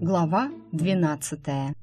Глава двенадцатая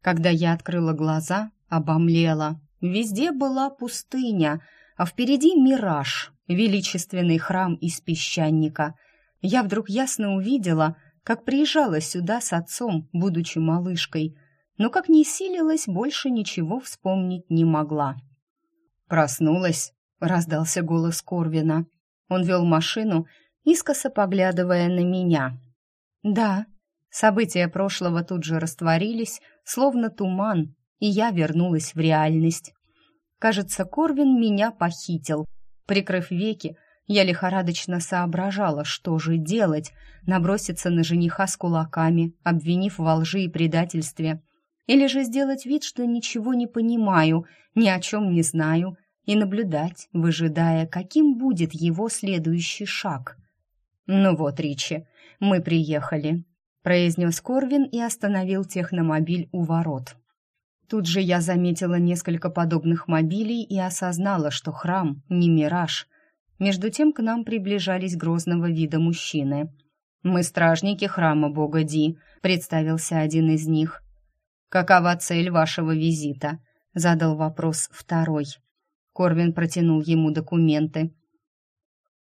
Когда я открыла глаза, обомлела. Везде была пустыня, а впереди мираж, величественный храм из песчаника. Я вдруг ясно увидела, как приезжала сюда с отцом, будучи малышкой, но как не силилась, больше ничего вспомнить не могла. «Проснулась», — раздался голос Корвина. Он вел машину, искоса поглядывая на меня. «Да», События прошлого тут же растворились, словно туман, и я вернулась в реальность. Кажется, Корвин меня похитил. Прикрыв веки, я лихорадочно соображала, что же делать, наброситься на жениха с кулаками, обвинив во лжи и предательстве, или же сделать вид, что ничего не понимаю, ни о чем не знаю, и наблюдать, выжидая, каким будет его следующий шаг. «Ну вот, Ричи, мы приехали произнес Корвин и остановил техномобиль у ворот. Тут же я заметила несколько подобных мобилей и осознала, что храм не мираж. Между тем к нам приближались грозного вида мужчины. «Мы стражники храма бога Ди», — представился один из них. «Какова цель вашего визита?» — задал вопрос второй. Корвин протянул ему документы.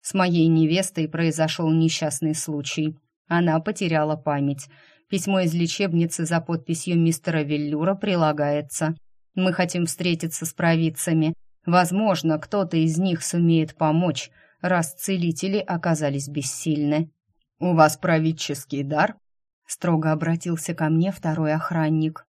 «С моей невестой произошел несчастный случай. Она потеряла память. Письмо из лечебницы за подписью мистера Веллюра прилагается. Мы хотим встретиться с провидцами. Возможно, кто-то из них сумеет помочь, раз целители оказались бессильны. «У вас правительский дар?» Строго обратился ко мне второй охранник.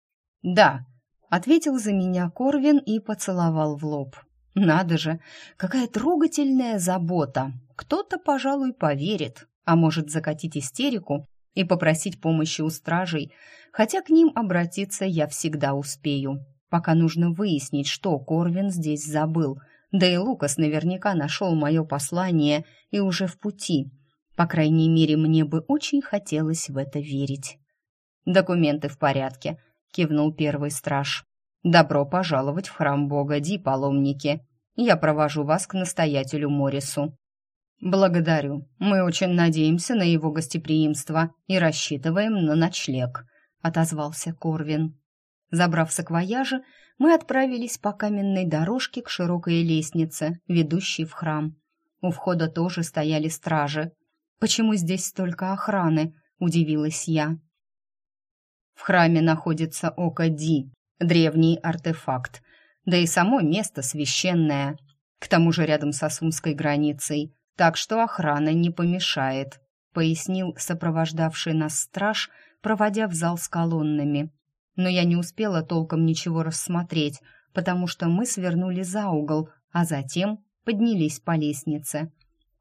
«Да», — ответил за меня Корвин и поцеловал в лоб. «Надо же, какая трогательная забота! Кто-то, пожалуй, поверит, а может закатить истерику и попросить помощи у стражей, хотя к ним обратиться я всегда успею. Пока нужно выяснить, что Корвин здесь забыл. Да и Лукас наверняка нашел мое послание и уже в пути. По крайней мере, мне бы очень хотелось в это верить. «Документы в порядке», — кивнул первый страж. «Добро пожаловать в храм бога Ди, паломники. Я провожу вас к настоятелю Морису». «Благодарю. Мы очень надеемся на его гостеприимство и рассчитываем на ночлег», — отозвался Корвин. Забрав саквояжи, мы отправились по каменной дорожке к широкой лестнице, ведущей в храм. У входа тоже стояли стражи. «Почему здесь столько охраны?» — удивилась я. В храме находится Око Ди, древний артефакт, да и само место священное, к тому же рядом с Асумской границей — так что охрана не помешает», — пояснил сопровождавший нас страж, проводя в зал с колоннами. Но я не успела толком ничего рассмотреть, потому что мы свернули за угол, а затем поднялись по лестнице.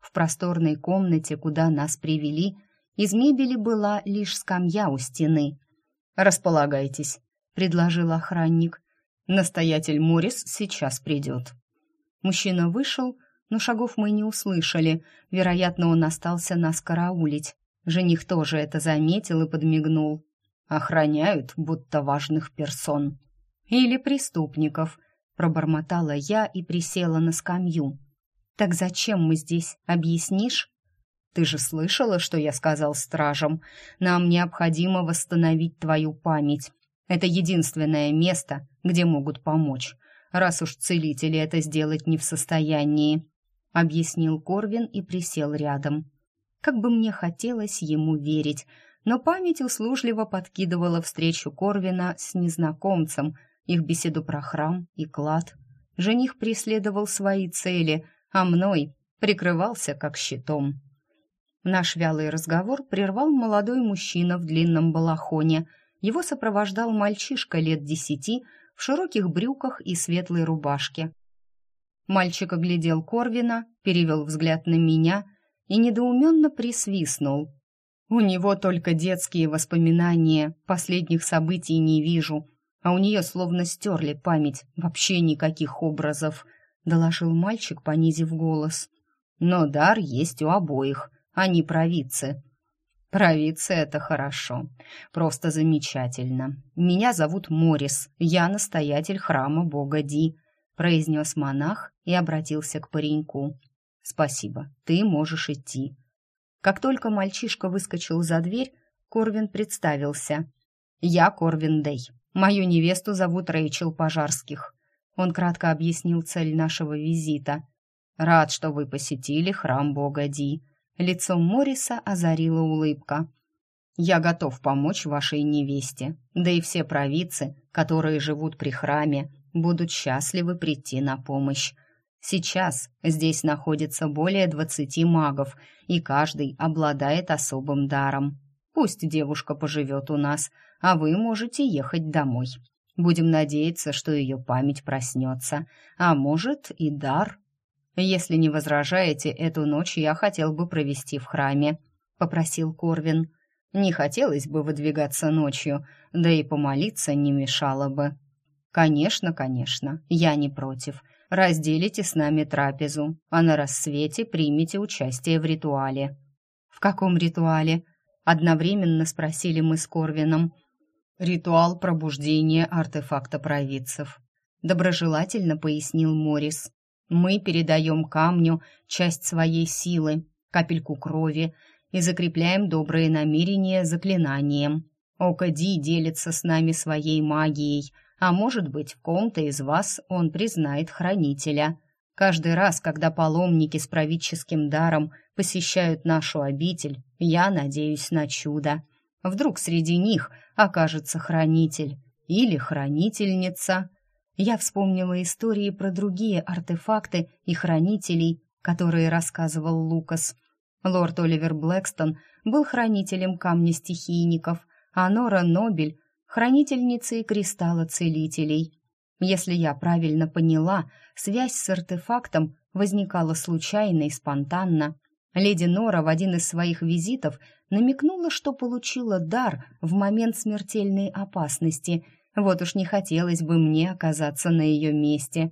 В просторной комнате, куда нас привели, из мебели была лишь скамья у стены. «Располагайтесь», — предложил охранник. «Настоятель Морис сейчас придет». Мужчина вышел, — но шагов мы не услышали. Вероятно, он остался нас караулить. Жених тоже это заметил и подмигнул. Охраняют, будто важных персон. Или преступников, пробормотала я и присела на скамью. Так зачем мы здесь, объяснишь? Ты же слышала, что я сказал стражам? Нам необходимо восстановить твою память. Это единственное место, где могут помочь, раз уж целители это сделать не в состоянии объяснил Корвин и присел рядом. Как бы мне хотелось ему верить, но память услужливо подкидывала встречу Корвина с незнакомцем, их беседу про храм и клад. Жених преследовал свои цели, а мной прикрывался как щитом. Наш вялый разговор прервал молодой мужчина в длинном балахоне. Его сопровождал мальчишка лет десяти в широких брюках и светлой рубашке. Мальчик оглядел Корвина, перевел взгляд на меня и недоуменно присвистнул. «У него только детские воспоминания, последних событий не вижу, а у нее словно стерли память, вообще никаких образов», — доложил мальчик, понизив голос. «Но дар есть у обоих, они провидцы». Провидцы — это хорошо. Просто замечательно. Меня зовут Морис. Я настоятель храма бога Ди», — произнес монах и обратился к пареньку. «Спасибо. Ты можешь идти». Как только мальчишка выскочил за дверь, Корвин представился. «Я Корвин Дей. Мою невесту зовут Рэйчел Пожарских». Он кратко объяснил цель нашего визита. «Рад, что вы посетили храм бога Ди», Лицо Мориса озарила улыбка. «Я готов помочь вашей невесте, да и все провидцы, которые живут при храме, будут счастливы прийти на помощь. Сейчас здесь находится более двадцати магов, и каждый обладает особым даром. Пусть девушка поживет у нас, а вы можете ехать домой. Будем надеяться, что ее память проснется, а может и дар «Если не возражаете, эту ночь я хотел бы провести в храме», — попросил Корвин. «Не хотелось бы выдвигаться ночью, да и помолиться не мешало бы». «Конечно, конечно, я не против. Разделите с нами трапезу, а на рассвете примите участие в ритуале». «В каком ритуале?» — одновременно спросили мы с Корвином. «Ритуал пробуждения артефакта провидцев», — доброжелательно пояснил Морис. Мы передаем камню часть своей силы, капельку крови и закрепляем добрые намерения заклинанием. Окади делится с нами своей магией, а может быть, в ком-то из вас он признает хранителя. Каждый раз, когда паломники с правительским даром посещают нашу обитель, я надеюсь на чудо. Вдруг среди них окажется хранитель или хранительница я вспомнила истории про другие артефакты и хранителей, которые рассказывал Лукас. Лорд Оливер Блэкстон был хранителем камня стихийников, а Нора Нобель — хранительницей кристалла целителей. Если я правильно поняла, связь с артефактом возникала случайно и спонтанно. Леди Нора в один из своих визитов намекнула, что получила дар в момент смертельной опасности — вот уж не хотелось бы мне оказаться на ее месте.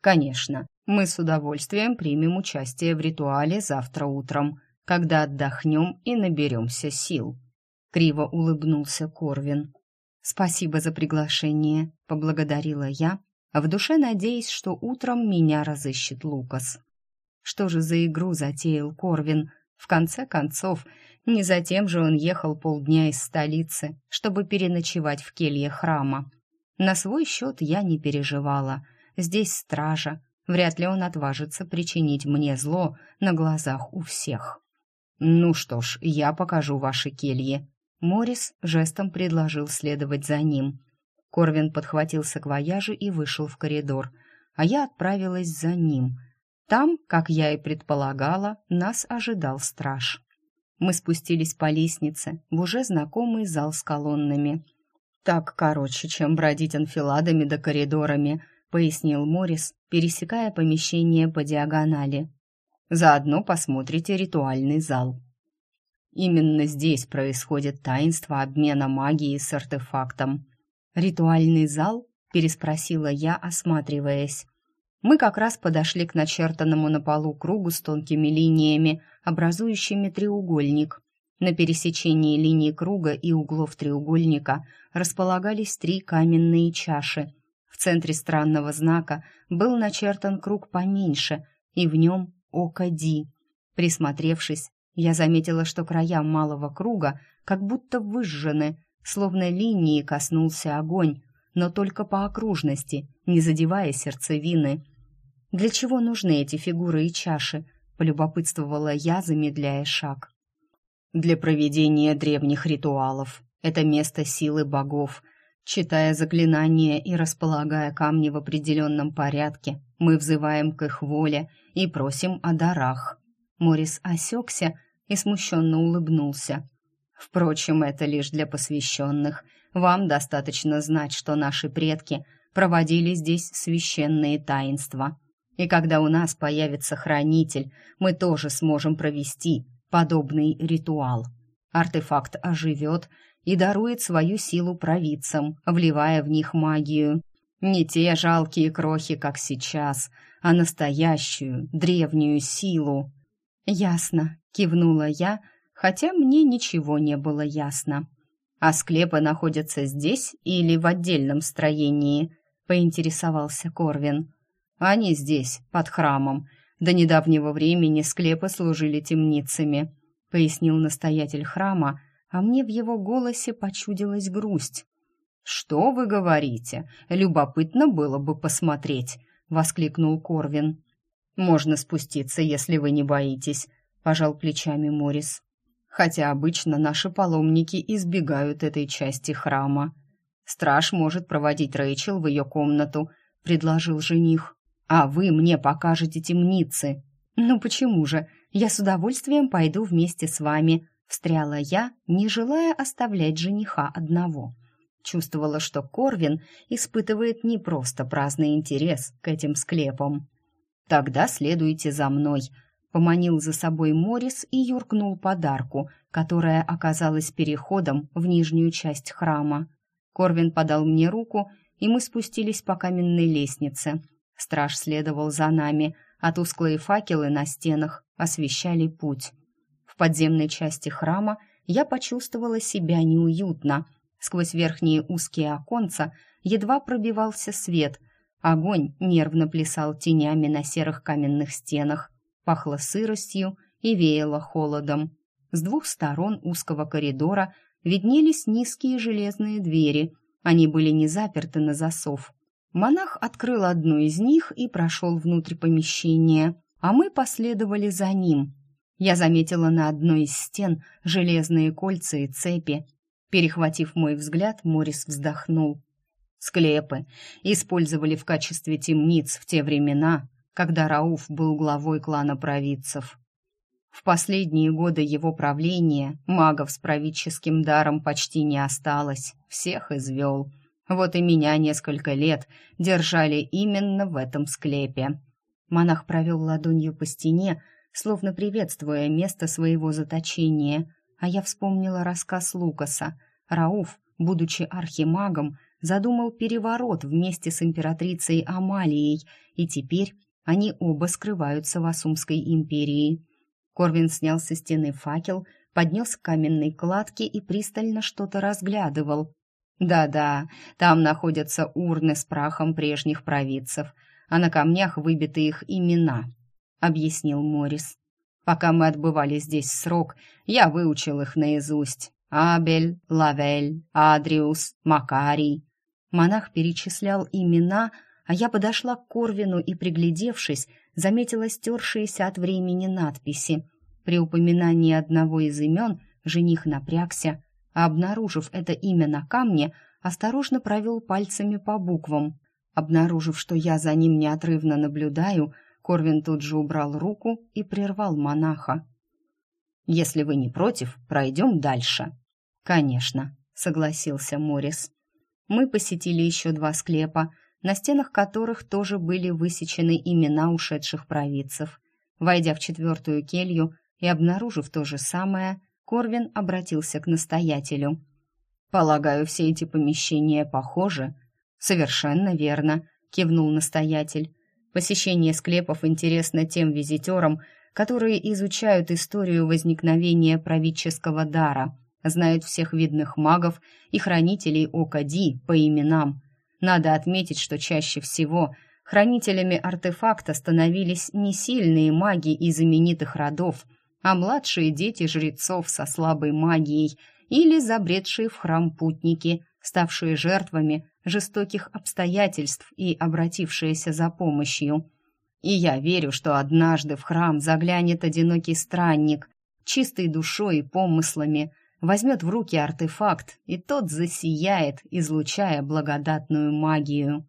Конечно, мы с удовольствием примем участие в ритуале завтра утром, когда отдохнем и наберемся сил. Криво улыбнулся Корвин. «Спасибо за приглашение», — поблагодарила я, в душе надеясь, что утром меня разыщет Лукас. Что же за игру затеял Корвин? В конце концов, не затем же он ехал полдня из столицы, чтобы переночевать в келье храма. На свой счет я не переживала. Здесь стража. Вряд ли он отважится причинить мне зло на глазах у всех. «Ну что ж, я покажу ваши кельи». Морис жестом предложил следовать за ним. Корвин подхватил саквояжи и вышел в коридор, а я отправилась за ним. Там, как я и предполагала, нас ожидал страж. Мы спустились по лестнице в уже знакомый зал с колоннами. «Так короче, чем бродить анфиладами да коридорами», — пояснил Морис, пересекая помещение по диагонали. «Заодно посмотрите ритуальный зал». Именно здесь происходит таинство обмена магией с артефактом. «Ритуальный зал?» — переспросила я, осматриваясь. Мы как раз подошли к начертанному на полу кругу с тонкими линиями, образующими треугольник. На пересечении линии круга и углов треугольника располагались три каменные чаши. В центре странного знака был начертан круг поменьше, и в нем око Ди. Присмотревшись, я заметила, что края малого круга как будто выжжены, словно линии коснулся огонь, но только по окружности, не задевая сердцевины. «Для чего нужны эти фигуры и чаши?» — полюбопытствовала я, замедляя шаг. «Для проведения древних ритуалов. Это место силы богов. Читая заклинания и располагая камни в определенном порядке, мы взываем к их воле и просим о дарах». Морис осекся и смущенно улыбнулся. «Впрочем, это лишь для посвященных — вам достаточно знать, что наши предки проводили здесь священные таинства. И когда у нас появится хранитель, мы тоже сможем провести подобный ритуал. Артефакт оживет и дарует свою силу провидцам, вливая в них магию. Не те жалкие крохи, как сейчас, а настоящую, древнюю силу. «Ясно», — кивнула я, хотя мне ничего не было ясно. «А склепы находятся здесь или в отдельном строении?» — поинтересовался Корвин. «Они здесь, под храмом. До недавнего времени склепы служили темницами», — пояснил настоятель храма, а мне в его голосе почудилась грусть. «Что вы говорите? Любопытно было бы посмотреть», — воскликнул Корвин. «Можно спуститься, если вы не боитесь», — пожал плечами Морис хотя обычно наши паломники избегают этой части храма. Страж может проводить Рэйчел в ее комнату, предложил жених. А вы мне покажете темницы. Ну почему же? Я с удовольствием пойду вместе с вами, встряла я, не желая оставлять жениха одного. Чувствовала, что Корвин испытывает не просто праздный интерес к этим склепам. Тогда следуйте за мной, Поманил за собой Морис и юркнул подарку, которая оказалась переходом в нижнюю часть храма. Корвин подал мне руку, и мы спустились по каменной лестнице. Страж следовал за нами, а тусклые факелы на стенах освещали путь. В подземной части храма я почувствовала себя неуютно. Сквозь верхние узкие оконца едва пробивался свет. Огонь нервно плясал тенями на серых каменных стенах пахло сыростью и веяло холодом. С двух сторон узкого коридора виднелись низкие железные двери. Они были не заперты на засов. Монах открыл одну из них и прошел внутрь помещения, а мы последовали за ним. Я заметила на одной из стен железные кольца и цепи. Перехватив мой взгляд, Морис вздохнул. Склепы использовали в качестве темниц в те времена, когда Рауф был главой клана провидцев. В последние годы его правления магов с правительским даром почти не осталось, всех извел. Вот и меня несколько лет держали именно в этом склепе. Монах провел ладонью по стене, словно приветствуя место своего заточения, а я вспомнила рассказ Лукаса. Рауф, будучи архимагом, задумал переворот вместе с императрицей Амалией, и теперь они оба скрываются в Асумской империи. Корвин снял со стены факел, поднес к каменной кладке и пристально что-то разглядывал. «Да-да, там находятся урны с прахом прежних провидцев, а на камнях выбиты их имена», — объяснил Морис. «Пока мы отбывали здесь срок, я выучил их наизусть. Абель, Лавель, Адриус, Макарий». Монах перечислял имена, — а я подошла к Корвину и, приглядевшись, заметила стершиеся от времени надписи. При упоминании одного из имен жених напрягся, а, обнаружив это имя на камне, осторожно провел пальцами по буквам. Обнаружив, что я за ним неотрывно наблюдаю, Корвин тут же убрал руку и прервал монаха. «Если вы не против, пройдем дальше». «Конечно», — согласился Морис. Мы посетили еще два склепа — на стенах которых тоже были высечены имена ушедших провидцев. Войдя в четвертую келью и обнаружив то же самое, Корвин обратился к настоятелю. «Полагаю, все эти помещения похожи?» «Совершенно верно», — кивнул настоятель. «Посещение склепов интересно тем визитерам, которые изучают историю возникновения правительского дара, знают всех видных магов и хранителей Ока Ди по именам, надо отметить, что чаще всего хранителями артефакта становились не сильные маги из именитых родов, а младшие дети жрецов со слабой магией или забредшие в храм путники, ставшие жертвами жестоких обстоятельств и обратившиеся за помощью. И я верю, что однажды в храм заглянет одинокий странник, чистой душой и помыслами, возьмет в руки артефакт, и тот засияет, излучая благодатную магию.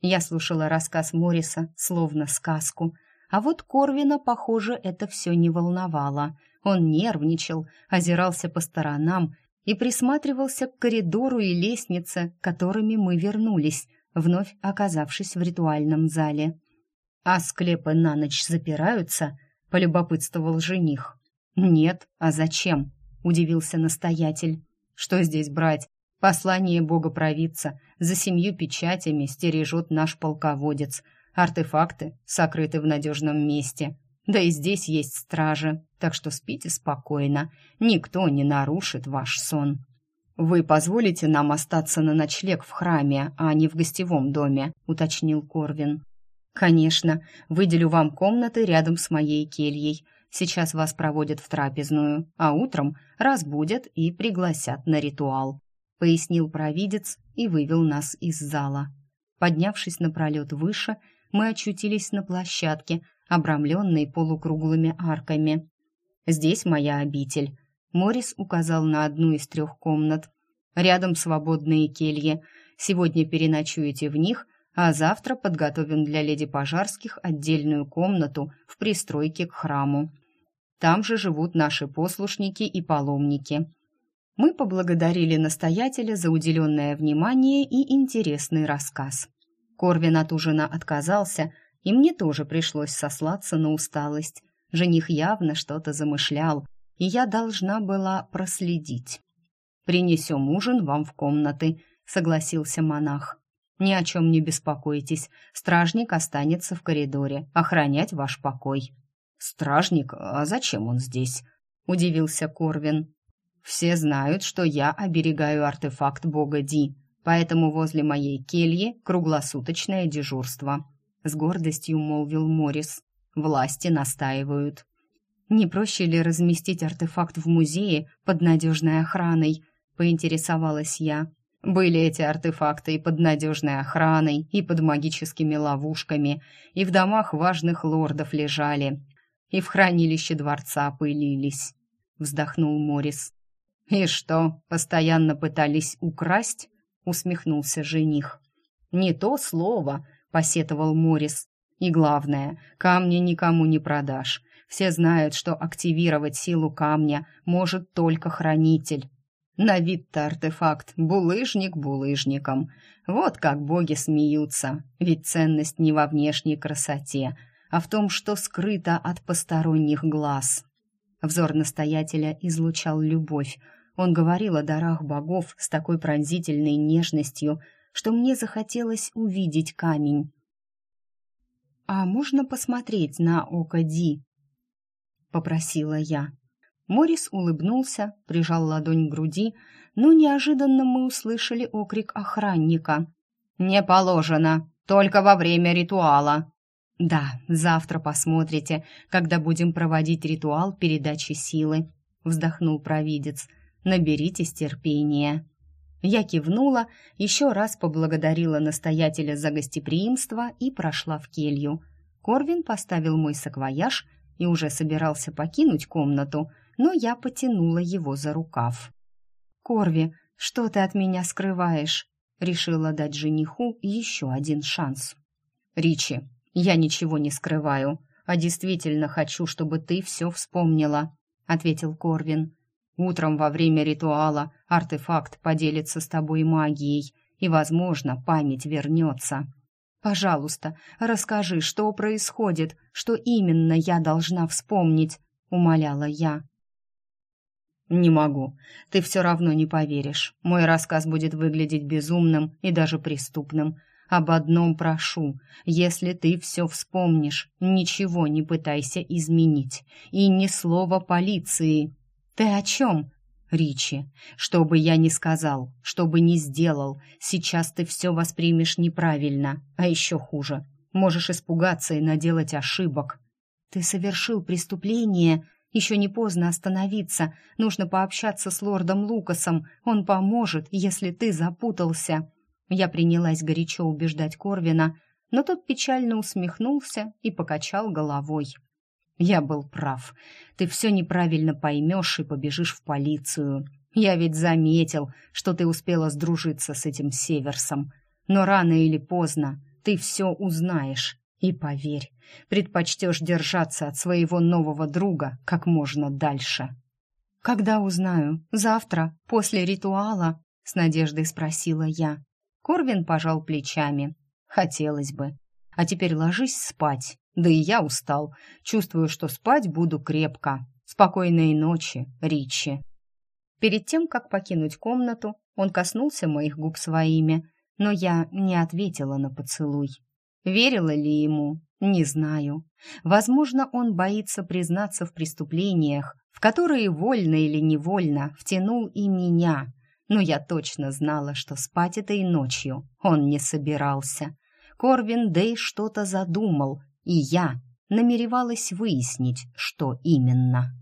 Я слушала рассказ Мориса, словно сказку, а вот Корвина, похоже, это все не волновало. Он нервничал, озирался по сторонам и присматривался к коридору и лестнице, которыми мы вернулись, вновь оказавшись в ритуальном зале. «А склепы на ночь запираются?» — полюбопытствовал жених. «Нет, а зачем?» — удивился настоятель. «Что здесь брать? Послание бога-провидца за семью печатями стережет наш полководец. Артефакты сокрыты в надежном месте. Да и здесь есть стражи, так что спите спокойно. Никто не нарушит ваш сон. Вы позволите нам остаться на ночлег в храме, а не в гостевом доме, уточнил Корвин. Конечно, выделю вам комнаты рядом с моей кельей. Сейчас вас проводят в трапезную, а утром разбудят и пригласят на ритуал, пояснил провидец и вывел нас из зала. Поднявшись на пролет выше, мы очутились на площадке, обрамленной полукруглыми арками. Здесь моя обитель. Морис указал на одну из трех комнат. Рядом свободные кельи. Сегодня переночуете в них, а завтра подготовим для леди Пожарских отдельную комнату в пристройке к храму. Там же живут наши послушники и паломники. Мы поблагодарили настоятеля за уделенное внимание и интересный рассказ. Корвин от ужина отказался, и мне тоже пришлось сослаться на усталость. Жених явно что-то замышлял, и я должна была проследить. «Принесем ужин вам в комнаты», — согласился монах. «Ни о чем не беспокойтесь, стражник останется в коридоре, охранять ваш покой». «Стражник? А зачем он здесь?» — удивился Корвин. «Все знают, что я оберегаю артефакт бога Ди, поэтому возле моей кельи круглосуточное дежурство», — с гордостью молвил Морис. «Власти настаивают». «Не проще ли разместить артефакт в музее под надежной охраной?» — поинтересовалась я. Были эти артефакты и под надежной охраной, и под магическими ловушками, и в домах важных лордов лежали, и в хранилище дворца пылились», — вздохнул Морис. «И что, постоянно пытались украсть?» — усмехнулся жених. «Не то слово», — посетовал Морис. «И главное, камни никому не продашь. Все знают, что активировать силу камня может только хранитель. На вид-то артефакт булыжник булыжником. Вот как боги смеются, ведь ценность не во внешней красоте, а в том, что скрыто от посторонних глаз. Взор настоятеля излучал любовь. Он говорил о дарах богов с такой пронзительной нежностью, что мне захотелось увидеть камень. «А можно посмотреть на око Ди?» — попросила я. Морис улыбнулся, прижал ладонь к груди, но неожиданно мы услышали окрик охранника. «Не положено, только во время ритуала!» «Да, завтра посмотрите, когда будем проводить ритуал передачи силы», — вздохнул провидец. «Наберитесь терпения». Я кивнула, еще раз поблагодарила настоятеля за гостеприимство и прошла в келью. Корвин поставил мой саквояж и уже собирался покинуть комнату, но я потянула его за рукав. «Корви, что ты от меня скрываешь?» Решила дать жениху еще один шанс. «Ричи, «Я ничего не скрываю, а действительно хочу, чтобы ты все вспомнила», — ответил Корвин. «Утром во время ритуала артефакт поделится с тобой магией, и, возможно, память вернется. Пожалуйста, расскажи, что происходит, что именно я должна вспомнить», — умоляла я. «Не могу. Ты все равно не поверишь. Мой рассказ будет выглядеть безумным и даже преступным. Об одном прошу, если ты все вспомнишь, ничего не пытайся изменить. И ни слова полиции. Ты о чем? Ричи, что бы я ни сказал, что бы ни сделал, сейчас ты все воспримешь неправильно, а еще хуже. Можешь испугаться и наделать ошибок. Ты совершил преступление, еще не поздно остановиться. Нужно пообщаться с лордом Лукасом. Он поможет, если ты запутался. Я принялась горячо убеждать Корвина, но тот печально усмехнулся и покачал головой. «Я был прав. Ты все неправильно поймешь и побежишь в полицию. Я ведь заметил, что ты успела сдружиться с этим Северсом. Но рано или поздно ты все узнаешь. И поверь, предпочтешь держаться от своего нового друга как можно дальше». «Когда узнаю? Завтра? После ритуала?» — с надеждой спросила я. Корвин пожал плечами. Хотелось бы. А теперь ложись спать. Да и я устал. Чувствую, что спать буду крепко. Спокойной ночи, Ричи. Перед тем, как покинуть комнату, он коснулся моих губ своими, но я не ответила на поцелуй. Верила ли ему? Не знаю. Возможно, он боится признаться в преступлениях, в которые вольно или невольно втянул и меня. Но я точно знала, что спать этой ночью он не собирался. Корвин Дэй что-то задумал, и я намеревалась выяснить, что именно.